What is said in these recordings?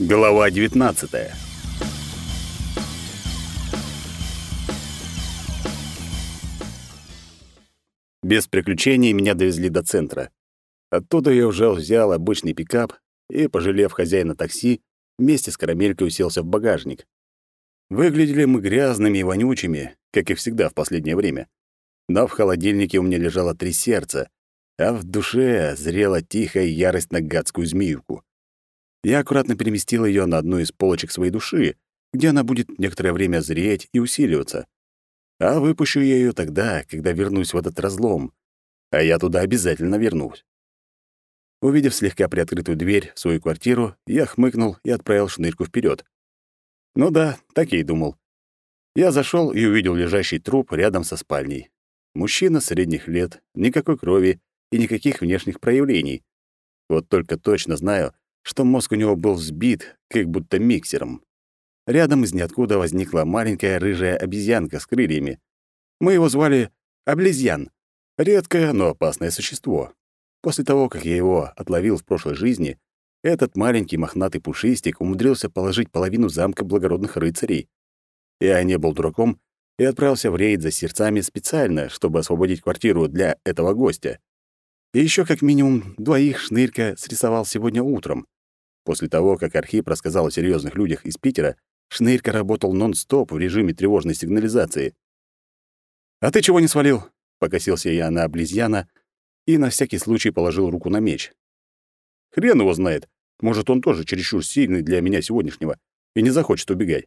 Глава 19. Без приключений меня довезли до центра. Оттуда я уже взял обычный пикап и, пожалев хозяина такси, вместе с карамелькой уселся в багажник. Выглядели мы грязными и вонючими, как и всегда в последнее время. Но в холодильнике у меня лежало три сердца, а в душе зрела тихая ярость на гадскую змеюку. Я аккуратно переместил ее на одну из полочек своей души, где она будет некоторое время зреть и усиливаться. А выпущу я ее тогда, когда вернусь в этот разлом. А я туда обязательно вернусь. Увидев слегка приоткрытую дверь в свою квартиру, я хмыкнул и отправил шнырьку вперед. Ну да, так я и думал. Я зашел и увидел лежащий труп рядом со спальней. Мужчина средних лет, никакой крови и никаких внешних проявлений. Вот только точно знаю, что мозг у него был взбит, как будто миксером. Рядом из ниоткуда возникла маленькая рыжая обезьянка с крыльями. Мы его звали Облезьян. Редкое, но опасное существо. После того, как я его отловил в прошлой жизни, этот маленький мохнатый пушистик умудрился положить половину замка благородных рыцарей. Я не был дураком и отправился в рейд за сердцами специально, чтобы освободить квартиру для этого гостя. И еще как минимум двоих Шнырька срисовал сегодня утром. После того, как Архип рассказал о серьезных людях из Питера, Шнырька работал нон-стоп в режиме тревожной сигнализации. «А ты чего не свалил?» — покосился я на облизьяна и на всякий случай положил руку на меч. «Хрен его знает. Может, он тоже чересчур сильный для меня сегодняшнего и не захочет убегать.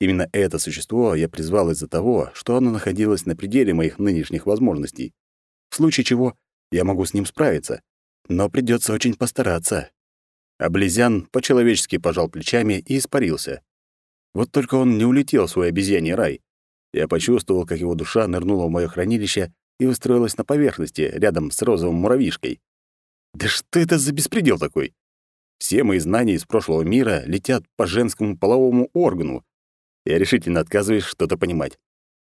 Именно это существо я призвал из-за того, что оно находилось на пределе моих нынешних возможностей. В случае чего я могу с ним справиться, но придется очень постараться. Облезян по-человечески пожал плечами и испарился. Вот только он не улетел в свой обезьяний рай. Я почувствовал, как его душа нырнула в моё хранилище и устроилась на поверхности, рядом с розовым муравьишкой. Да что это за беспредел такой? Все мои знания из прошлого мира летят по женскому половому органу. Я решительно отказываюсь что-то понимать.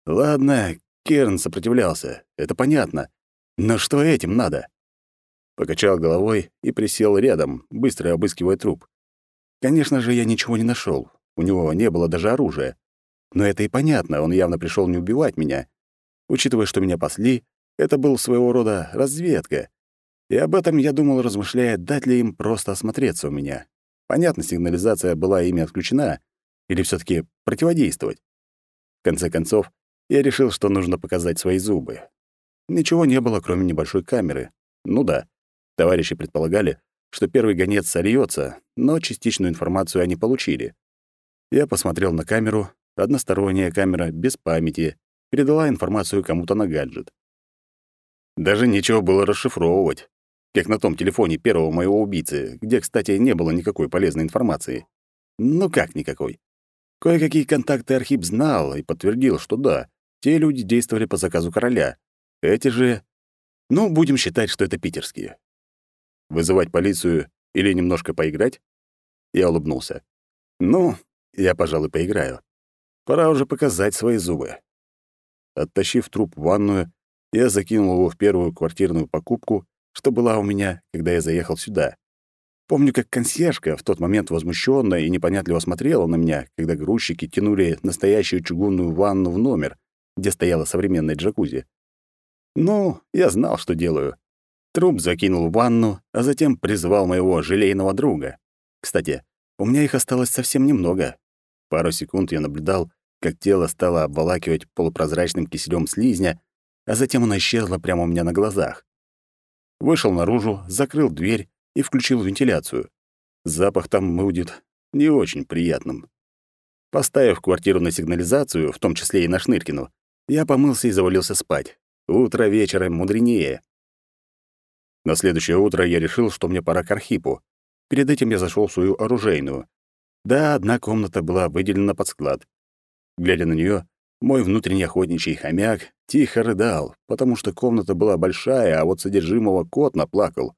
Ладно, Керн сопротивлялся, это понятно. Но что этим надо? Покачал головой и присел рядом, быстро обыскивая труп. Конечно же, я ничего не нашел. У него не было даже оружия. Но это и понятно, он явно пришел не убивать меня. Учитывая, что меня пасли, это был своего рода разведка. И об этом я думал, размышляя, дать ли им просто осмотреться у меня. Понятно, сигнализация была ими отключена, или все таки противодействовать. В конце концов, я решил, что нужно показать свои зубы. Ничего не было, кроме небольшой камеры. Ну да, товарищи предполагали, что первый гонец сольётся, но частичную информацию они получили. Я посмотрел на камеру, односторонняя камера, без памяти, передала информацию кому-то на гаджет. Даже нечего было расшифровывать, как на том телефоне первого моего убийцы, где, кстати, не было никакой полезной информации. Ну как никакой? Кое-какие контакты Архип знал и подтвердил, что да, те люди действовали по заказу короля, эти же... Ну, будем считать, что это питерские. Вызывать полицию или немножко поиграть? Я улыбнулся. Ну, я, пожалуй, поиграю. Пора уже показать свои зубы. Оттащив труп в ванную, я закинул его в первую квартирную покупку, что была у меня, когда я заехал сюда. Помню, как консьержка в тот момент возмущенно и непонятливо смотрела на меня, когда грузчики тянули настоящую чугунную ванну в номер, где стояла современная джакузи. Ну, я знал, что делаю. Труп закинул в ванну, а затем призвал моего желейного друга. Кстати, у меня их осталось совсем немного. Пару секунд я наблюдал, как тело стало обволакивать полупрозрачным киселем слизня, а затем оно исчезло прямо у меня на глазах. Вышел наружу, закрыл дверь и включил вентиляцию. Запах там будет не очень приятным. Поставив квартиру на сигнализацию, в том числе и на Шныркину, я помылся и завалился спать. Утро вечером мудренее. На следующее утро я решил, что мне пора к Архипу. Перед этим я зашел в свою оружейную. Да, одна комната была выделена под склад. Глядя на нее, мой внутренний охотничий хомяк тихо рыдал, потому что комната была большая, а вот содержимого кот наплакал.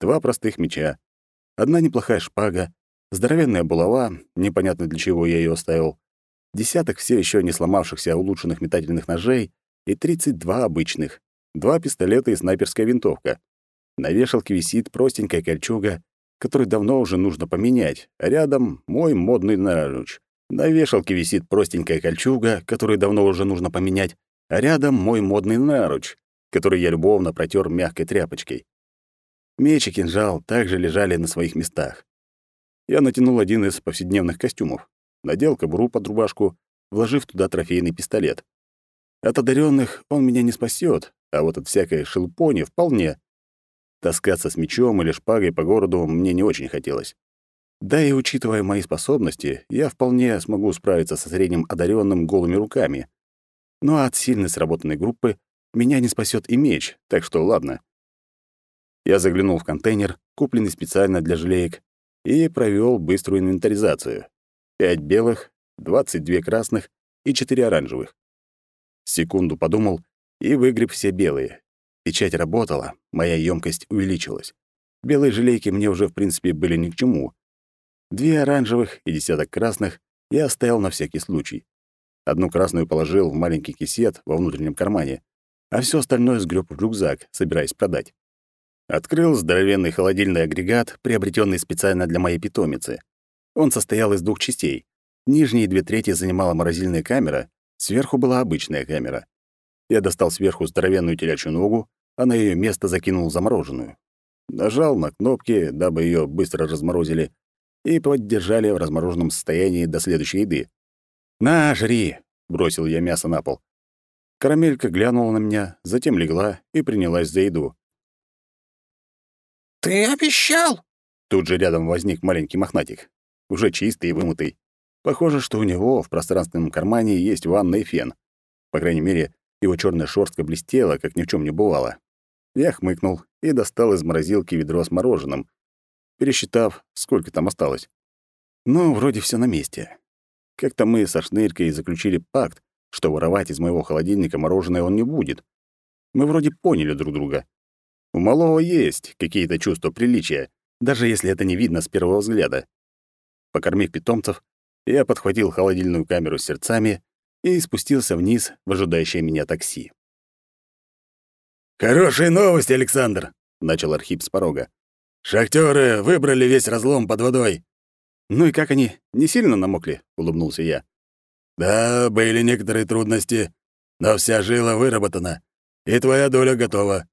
Два простых меча, одна неплохая шпага, здоровенная булава, непонятно для чего я ее оставил, десяток все еще не сломавшихся улучшенных метательных ножей и 32 обычных, два пистолета и снайперская винтовка. На вешалке висит простенькая кольчуга который давно уже нужно поменять, а рядом мой модный наруч. На вешалке висит простенькая кольчуга, которую давно уже нужно поменять, а рядом мой модный наруч, который я любовно протер мягкой тряпочкой. Меч и кинжал также лежали на своих местах. Я натянул один из повседневных костюмов, надел кобуру под рубашку, вложив туда трофейный пистолет. От одаренных он меня не спасет, а вот от всякой шелпони вполне. Таскаться с мечом или шпагой по городу мне не очень хотелось. Да и учитывая мои способности, я вполне смогу справиться со средним одаренным голыми руками. Но от сильно сработанной группы меня не спасет и меч, так что ладно. Я заглянул в контейнер, купленный специально для желеек, и провел быструю инвентаризацию. Пять белых, двадцать две красных и четыре оранжевых. Секунду подумал и выгреб все белые. Печать работала, моя емкость увеличилась. Белые желейки мне уже, в принципе, были ни к чему. Две оранжевых и десяток красных я оставил на всякий случай. Одну красную положил в маленький кисет во внутреннем кармане, а все остальное сгреб в рюкзак, собираясь продать. Открыл здоровенный холодильный агрегат, приобретенный специально для моей питомицы. Он состоял из двух частей. Нижние две трети занимала морозильная камера, сверху была обычная камера. Я достал сверху здоровенную телячью ногу, а на ее место закинул замороженную. Нажал на кнопки, дабы ее быстро разморозили, и поддержали в размороженном состоянии до следующей еды. «На, жри!» — бросил я мясо на пол. Карамелька глянула на меня, затем легла и принялась за еду. «Ты обещал!» Тут же рядом возник маленький мохнатик, уже чистый и вымытый. Похоже, что у него в пространственном кармане есть ванна и фен. По крайней мере, его черная шерстка блестела, как ни в чем не бывало. Я хмыкнул и достал из морозилки ведро с мороженым, пересчитав, сколько там осталось. Ну, вроде все на месте. Как-то мы со Шнырькой заключили пакт, что воровать из моего холодильника мороженое он не будет. Мы вроде поняли друг друга. У малого есть какие-то чувства приличия, даже если это не видно с первого взгляда. Покормив питомцев, я подхватил холодильную камеру с сердцами и спустился вниз в ожидающее меня такси. «Хорошие новости, Александр!» — начал Архип с порога. «Шахтёры выбрали весь разлом под водой». «Ну и как они? Не сильно намокли?» — улыбнулся я. «Да, были некоторые трудности, но вся жила выработана, и твоя доля готова».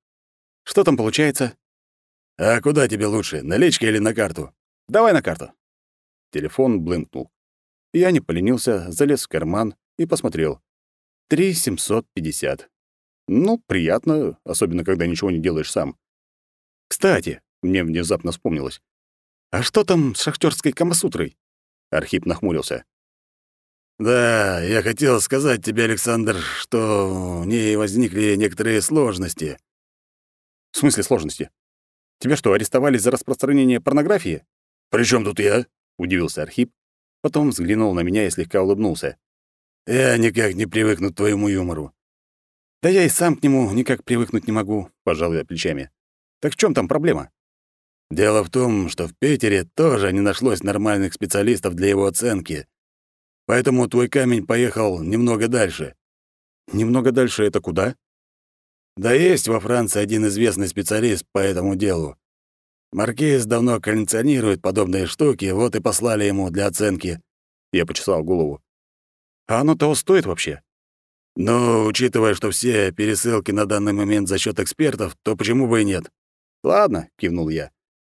«Что там получается?» «А куда тебе лучше, наличка или на карту?» «Давай на карту». Телефон блынкнул. Я не поленился, залез в карман и посмотрел. Три семьсот пятьдесят. Ну, приятно, особенно когда ничего не делаешь сам. Кстати, мне внезапно вспомнилось. «А что там с шахтёрской камасутрой?» Архип нахмурился. «Да, я хотел сказать тебе, Александр, что в ней возникли некоторые сложности». «В смысле сложности? Тебя что, арестовали за распространение порнографии?» «При чем тут я?» — удивился Архип. Потом взглянул на меня и слегка улыбнулся. «Я никак не привыкну к твоему юмору». «Да я и сам к нему никак привыкнуть не могу», — пожал я плечами. «Так в чем там проблема?» Дело в том, что в Питере тоже не нашлось нормальных специалистов для его оценки. Поэтому твой камень поехал немного дальше. Немного дальше это куда? Да есть во Франции один известный специалист по этому делу. Маркиз давно коллекционирует подобные штуки, вот и послали ему для оценки. Я почесал голову. А оно того стоит вообще? Ну, учитывая, что все пересылки на данный момент за счет экспертов, то почему бы и нет? Ладно, кивнул я.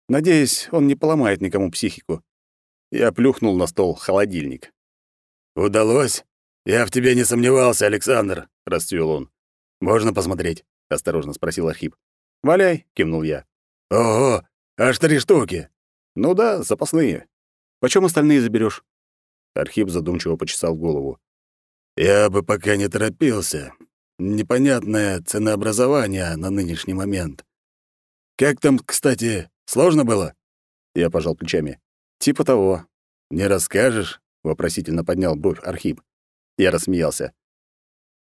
Надеюсь, он не поломает никому психику. Я плюхнул на стол холодильник. «Удалось? Я в тебе не сомневался, Александр», — расцвел он. «Можно посмотреть?» — осторожно спросил Архип. «Валяй», — кивнул я. «Ого, аж три штуки!» «Ну да, запасные. Почем остальные заберешь? Архип задумчиво почесал голову. «Я бы пока не торопился. Непонятное ценообразование на нынешний момент. Как там, кстати, Сложно было?» Я пожал плечами. «Типа того». «Не расскажешь?» — вопросительно поднял бровь Архип. Я рассмеялся.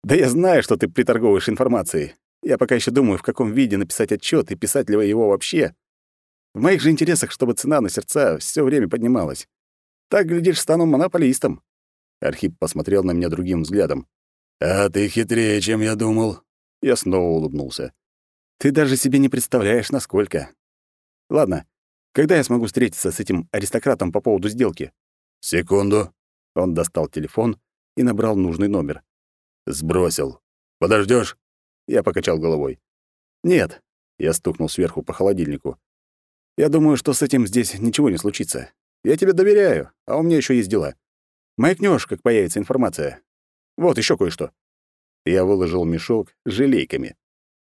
«Да я знаю, что ты приторговываешь информацией. Я пока еще думаю, в каком виде написать отчет и писать ли его вообще. В моих же интересах, чтобы цена на сердца все время поднималась. Так, глядишь, стану монополистом». Архип посмотрел на меня другим взглядом. «А ты хитрее, чем я думал». Я снова улыбнулся. «Ты даже себе не представляешь, насколько. Ладно, Когда я смогу встретиться с этим аристократом по поводу сделки? Секунду. Он достал телефон и набрал нужный номер. Сбросил. Подождешь? Я покачал головой. Нет. Я стукнул сверху по холодильнику. Я думаю, что с этим здесь ничего не случится. Я тебе доверяю, а у меня еще есть дела. Маякнёшь, как появится информация. Вот еще кое-что. Я выложил мешок с желейками.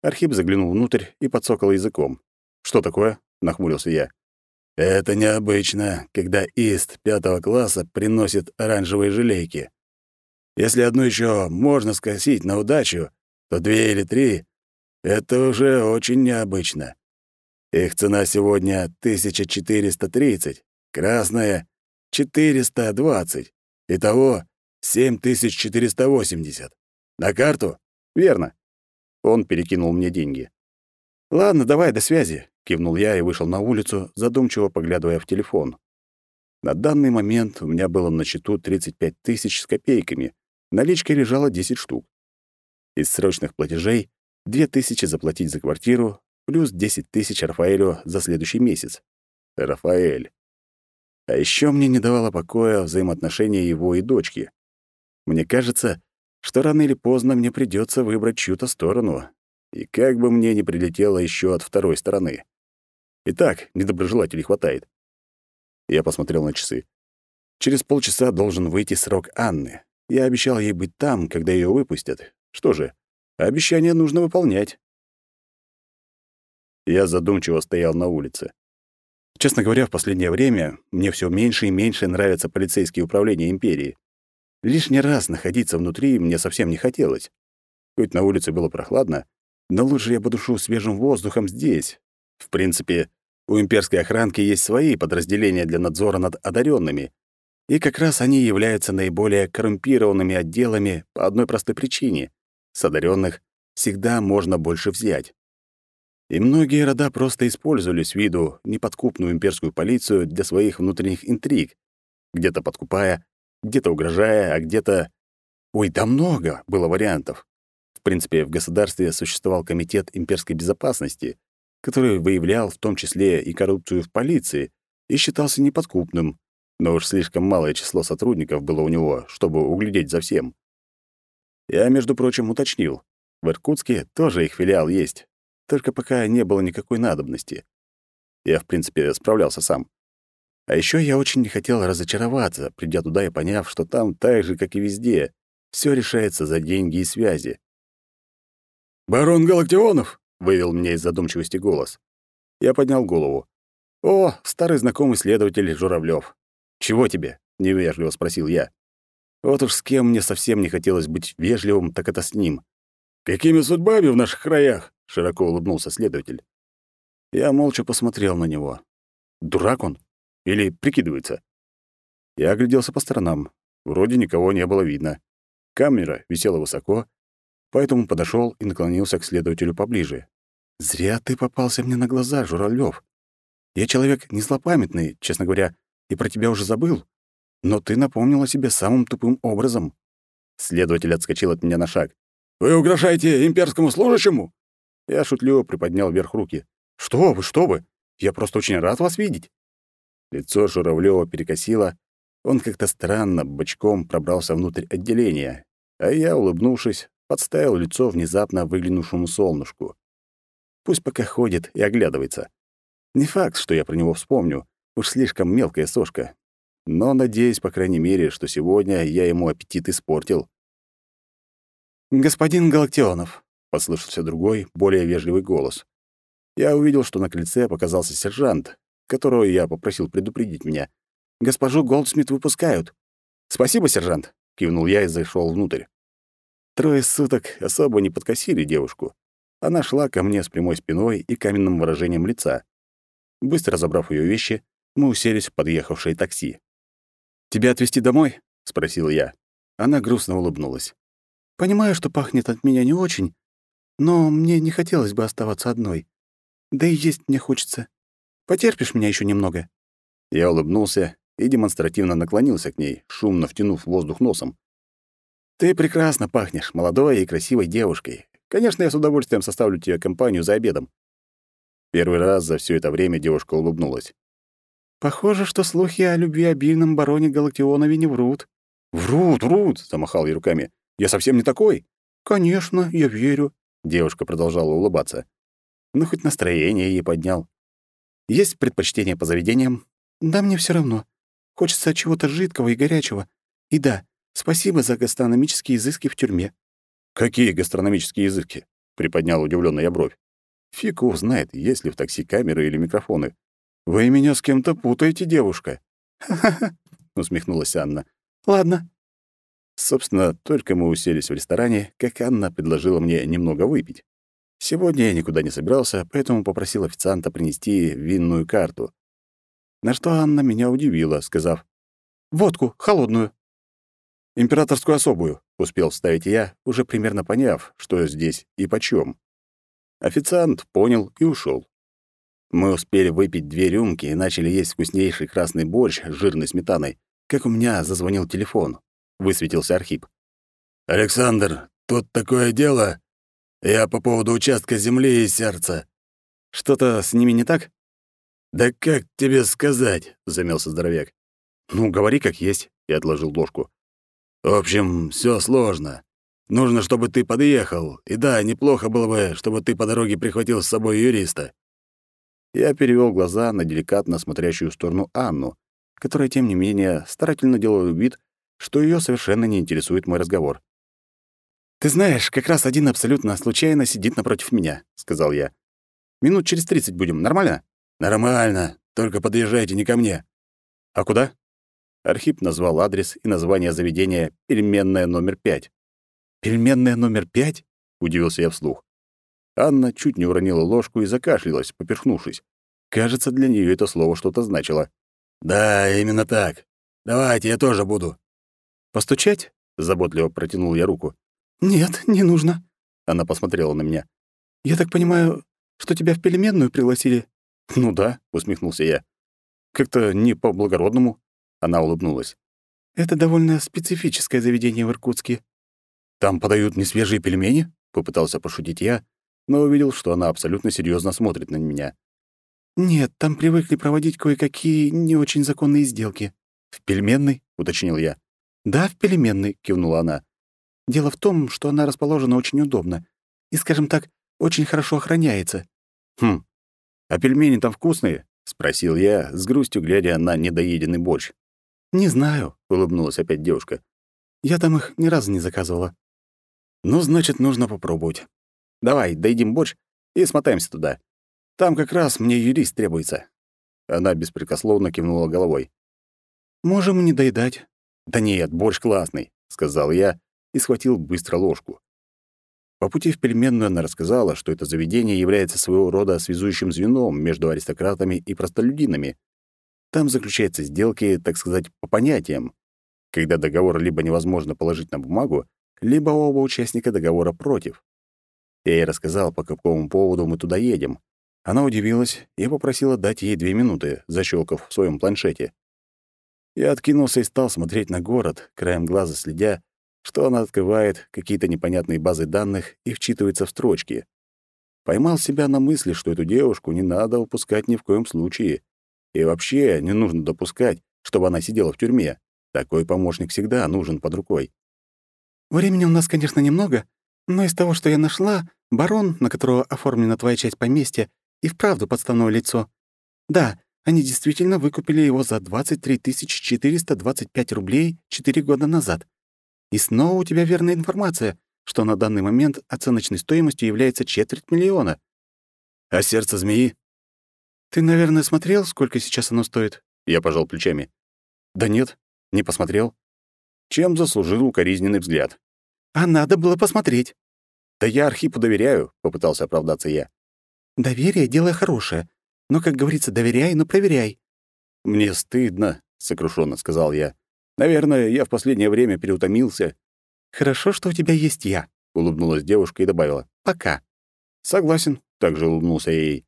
Архип заглянул внутрь и подсокал языком. «Что такое?» — нахмурился я. Это необычно, когда ИСТ пятого класса приносит оранжевые желейки. Если одну еще можно скосить на удачу, то две или три — это уже очень необычно. Их цена сегодня 1430, красная — 420, итого 7480. На карту? Верно. Он перекинул мне деньги. Ладно, давай, до связи. — кивнул я и вышел на улицу, задумчиво поглядывая в телефон. На данный момент у меня было на счету 35 тысяч с копейками, наличкой лежало 10 штук. Из срочных платежей — 2 тысячи заплатить за квартиру, плюс 10 тысяч Рафаэлю за следующий месяц. Рафаэль. А еще мне не давало покоя взаимоотношения его и дочки. Мне кажется, что рано или поздно мне придется выбрать чью-то сторону, и как бы мне не прилетело еще от второй стороны. И так, недоброжелателей хватает. Я посмотрел на часы. Через полчаса должен выйти срок Анны. Я обещал ей быть там, когда ее выпустят. Что же, обещание нужно выполнять. Я задумчиво стоял на улице. Честно говоря, в последнее время мне все меньше и меньше нравятся полицейские управления империи. Лишний раз находиться внутри мне совсем не хотелось. Хоть на улице было прохладно, но лучше я подушу свежим воздухом здесь, в принципе, у имперской охранки есть свои подразделения для надзора над одаренными, и как раз они являются наиболее коррумпированными отделами по одной простой причине — с одаренных всегда можно больше взять. И многие рода просто использовали с виду неподкупную имперскую полицию для своих внутренних интриг, где-то подкупая, где-то угрожая, а где-то... Ой, да много было вариантов. В принципе, в государстве существовал комитет имперской безопасности, который выявлял в том числе и коррупцию в полиции и считался неподкупным, но уж слишком малое число сотрудников было у него, чтобы углядеть за всем. Я, между прочим, уточнил. В Иркутске тоже их филиал есть, только пока не было никакой надобности. Я, в принципе, справлялся сам. А еще я очень не хотел разочароваться, придя туда и поняв, что там так же, как и везде, все решается за деньги и связи. «Барон Галактионов!» вывел меня из задумчивости голос. Я поднял голову. «О, старый знакомый следователь Журавлёв. Чего тебе?» — невежливо спросил я. Вот уж с кем мне совсем не хотелось быть вежливым, так это с ним. «Какими судьбами в наших краях?» — широко улыбнулся следователь. Я молча посмотрел на него. Дурак он? Или прикидывается? Я огляделся по сторонам. Вроде никого не было видно. Камера висела высоко, поэтому подошел и наклонился к следователю поближе. «Зря ты попался мне на глаза, Журавлёв. Я человек не злопамятный, честно говоря, и про тебя уже забыл. Но ты напомнил о себе самым тупым образом». Следователь отскочил от меня на шаг. «Вы угрожаете имперскому служащему?» Я шутливо приподнял вверх руки. «Что вы, что вы? Я просто очень рад вас видеть». Лицо Журавлёва перекосило. Он как-то странно, бочком пробрался внутрь отделения, а я, улыбнувшись, подставил лицо внезапно выглянувшему солнышку. Пусть пока ходит и оглядывается. Не факт, что я про него вспомню, уж слишком мелкая сошка. Но надеюсь, по крайней мере, что сегодня я ему аппетит испортил. «Господин Галактионов», — послышался другой, более вежливый голос. Я увидел, что на крыльце показался сержант, которого я попросил предупредить меня. «Госпожу Голдсмит выпускают». «Спасибо, сержант», — кивнул я и зашел внутрь. Трое суток особо не подкосили девушку. Она шла ко мне с прямой спиной и каменным выражением лица. Быстро забрав ее вещи, мы уселись в подъехавшее такси. «Тебя отвезти домой?» — спросил я. Она грустно улыбнулась. «Понимаю, что пахнет от меня не очень, но мне не хотелось бы оставаться одной. Да и есть мне хочется. Потерпишь меня еще немного?» Я улыбнулся и демонстративно наклонился к ней, шумно втянув воздух носом. Ты прекрасно пахнешь, молодой и красивой девушкой. Конечно, я с удовольствием составлю тебе компанию за обедом. Первый раз за все это время девушка улыбнулась. Похоже, что слухи о любвеобильном бароне Галактионове не врут. «Врут, врут!» — замахал я руками. «Я совсем не такой!» «Конечно, я верю», — девушка продолжала улыбаться. Ну, хоть настроение ей поднял. «Есть предпочтение по заведениям?» «Да мне все равно. Хочется чего-то жидкого и горячего. И да, спасибо за гастрономические изыски в тюрьме». «Какие гастрономические языки?» — приподнял удивлённо я бровь. «Фиг узнает, есть ли в такси камеры или микрофоны. Вы меня с кем-то путаете, девушка». «Ха-ха-ха», — усмехнулась Анна. «Ладно». Собственно, только мы уселись в ресторане, как Анна предложила мне немного выпить. Сегодня я никуда не собирался, поэтому попросил официанта принести винную карту. На что Анна меня удивила, сказав «Водку, холодную». «Императорскую особую», — успел вставить я, уже примерно поняв, что здесь и почем. Официант понял и ушел. Мы успели выпить две рюмки и начали есть вкуснейший красный борщ с жирной сметаной, как у меня зазвонил телефон. Высветился Архип. «Александр, тут такое дело. Я по поводу участка земли и сердца». «Что-то с ними не так?» «Да как тебе сказать?» — замялся здоровяк. «Ну, говори как есть», — я отложил ложку. В общем, все сложно. Нужно, чтобы ты подъехал. И да, неплохо было бы, чтобы ты по дороге прихватил с собой юриста». Я перевел глаза на деликатно смотрящую в сторону Анну, которая, тем не менее, старательно делала вид, что ее совершенно не интересует мой разговор. «Ты знаешь, как раз один абсолютно случайно сидит напротив меня», — сказал я. «Минут через тридцать будем. Нормально?» «Нормально. Только подъезжайте не ко мне». «А куда?» Архип назвал адрес и название заведения «Пельменная номер пять». «Пельменная номер пять?» — удивился я вслух. Анна чуть не уронила ложку и закашлялась, поперхнувшись. Кажется, для нее это слово что-то значило. «Да, именно так. Давайте, я тоже буду». «Постучать?» — заботливо протянул я руку. «Нет, не нужно». Она посмотрела на меня. «Я так понимаю, что тебя в пельменную пригласили?» «Ну да», — усмехнулся я. «Как-то не по-благородному». Она улыбнулась. «Это довольно специфическое заведение в Иркутске». «Там подают несвежие пельмени?» — попытался пошутить я, но увидел, что она абсолютно серьезно смотрит на меня. «Нет, там привыкли проводить кое-какие не очень законные сделки». «В пельменной?» — уточнил я. «Да, в пельменной», — кивнула она. «Дело в том, что она расположена очень удобно и, скажем так, очень хорошо охраняется». «Хм, а пельмени там вкусные?» — спросил я, с грустью глядя на недоеденный борщ. «Не знаю», — улыбнулась опять девушка. «Я там их ни разу не заказывала». «Ну, значит, нужно попробовать. Давай, доедим борщ и смотаемся туда. Там как раз мне юрист требуется». Она беспрекословно кивнула головой. «Можем не доедать». «Да нет, борщ классный», — сказал я и схватил быстро ложку. По пути в пельменную она рассказала, что это заведение является своего рода связующим звеном между аристократами и простолюдинами. Там заключаются сделки, так сказать, по понятиям, когда договор либо невозможно положить на бумагу, либо оба участника договора против. Я ей рассказал, по какому поводу мы туда едем. Она удивилась и попросила дать ей две минуты, защелкав в своем планшете. Я откинулся и стал смотреть на город, краем глаза следя, что она открывает какие-то непонятные базы данных и вчитывается в строчки. Поймал себя на мысли, что эту девушку не надо упускать ни в коем случае. И вообще не нужно допускать, чтобы она сидела в тюрьме. Такой помощник всегда нужен под рукой. «Времени у нас, конечно, немного, но из того, что я нашла, барон, на которого оформлена твоя часть поместья, и вправду подставное лицо. Да, они действительно выкупили его за 23 425 рублей 4 года назад. И снова у тебя верная информация, что на данный момент оценочной стоимостью является четверть миллиона. А сердце змеи? Ты, наверное, смотрел, сколько сейчас оно стоит? Я пожал плечами. Да нет, не посмотрел. Чем заслужил укоризненный взгляд. А надо было посмотреть. Да я Архипу доверяю, попытался оправдаться я. Доверие — дело хорошее. Но, как говорится, доверяй, но проверяй. Мне стыдно, сокрушенно сказал я. Наверное, я в последнее время переутомился. Хорошо, что у тебя есть я, улыбнулась девушка и добавила: пока. Согласен, также улыбнулся я ей.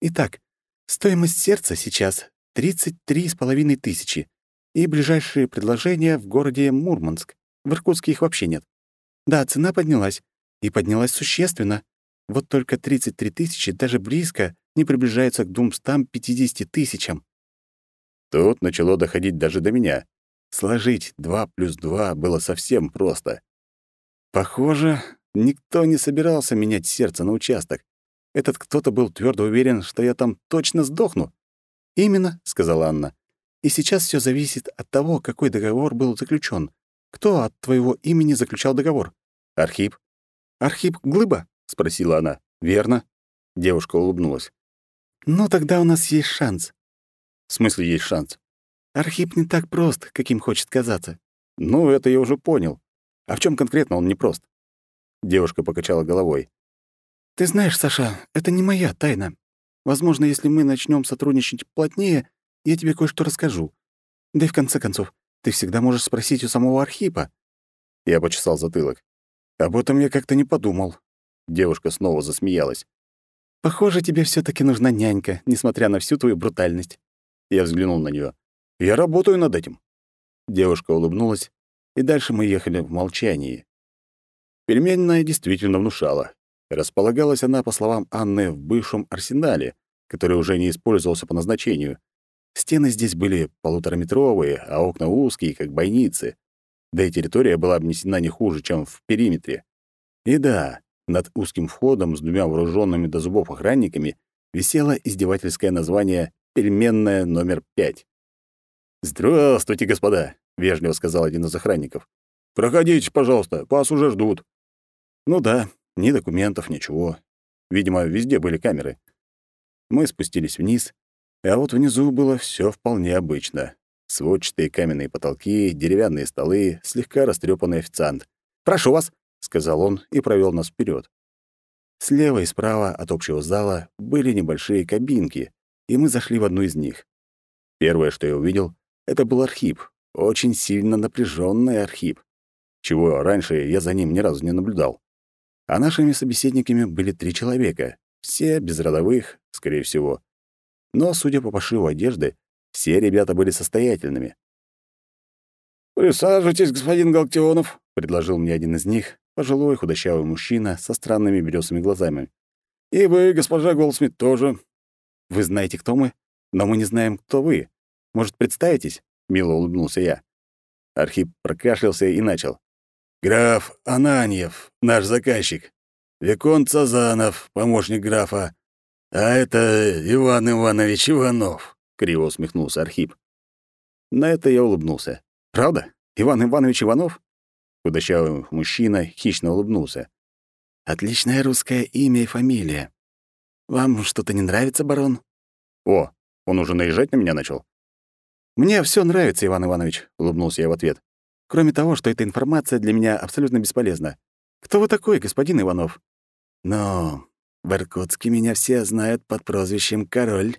Итак, стоимость сердца сейчас тридцать три с половиной тысячи, и ближайшие предложения в городе Мурманск. В Иркутске их вообще нет. Да, цена поднялась, и поднялась существенно. Вот только 33 тысячи даже близко не приближается к 250 тысячам. Тут начало доходить даже до меня. Сложить два плюс два было совсем просто. Похоже, никто не собирался менять сердце на участок. Этот кто-то был твердо уверен, что я там точно сдохну. «Именно», — сказала Анна. «И сейчас все зависит от того, какой договор был заключен. Кто от твоего имени заключал договор?» «Архип». «Архип Глыба?» — спросила она. «Верно». Девушка улыбнулась. «Ну, тогда у нас есть шанс». «В смысле есть шанс?» «Архип не так прост, каким хочет казаться». «Ну, это я уже понял. А в чем конкретно он не прост?» Девушка покачала головой. «Ты знаешь, Саша, это не моя тайна. Возможно, если мы начнем сотрудничать плотнее, я тебе кое-что расскажу. Да и в конце концов, ты всегда можешь спросить у самого Архипа». Я почесал затылок. «Об этом я как-то не подумал». Девушка снова засмеялась. «Похоже, тебе все таки нужна нянька, несмотря на всю твою брутальность». Я взглянул на нее. «Я работаю над этим». Девушка улыбнулась, и дальше мы ехали в молчании. Переменная действительно внушала. Располагалась она, по словам Анны, в бывшем арсенале, который уже не использовался по назначению. Стены здесь были полутораметровые, а окна узкие, как бойницы. Да и территория была обнесена не хуже, чем в периметре. И да, над узким входом с двумя вооруженными до зубов охранниками висело издевательское название «Пельменная номер пять». «Здравствуйте, господа», — вежливо сказал один из охранников. «Проходите, пожалуйста, вас уже ждут». Ну да, ни документов, ничего. Видимо, везде были камеры. Мы спустились вниз, а вот внизу было все вполне обычно. Сводчатые каменные потолки, деревянные столы, слегка растрепанный официант. «Прошу вас», — сказал он и провел нас вперед. Слева и справа от общего зала были небольшие кабинки, и мы зашли в одну из них. Первое, что я увидел, это был Архип, очень сильно напряженный Архип, чего раньше я за ним ни разу не наблюдал. А нашими собеседниками были три человека, все без родовых, скорее всего. Но, судя по пошиву одежды, все ребята были состоятельными. «Присаживайтесь, господин Галактионов», — предложил мне один из них, пожилой худощавый мужчина со странными белесыми глазами. «И вы, госпожа Голдсмит, тоже». «Вы знаете, кто мы, но мы не знаем, кто вы. Может, представитесь?» — мило улыбнулся я. Архип прокашлялся и начал. Граф Ананьев, наш заказчик. Виконт Сазанов, помощник графа. А это Иван Иванович Иванов, криво усмехнулся Архип. На это я улыбнулся. Правда? Иван Иванович Иванов? Худощавый мужчина хищно улыбнулся. Отличное русское имя и фамилия. Вам что-то не нравится, барон? О, он уже наезжать на меня начал. Мне все нравится, Иван Иванович, улыбнулся я в ответ. Кроме того, что эта информация для меня абсолютно бесполезна. Кто вы такой, господин Иванов? Ну, в Иркутске меня все знают под прозвищем «Король»,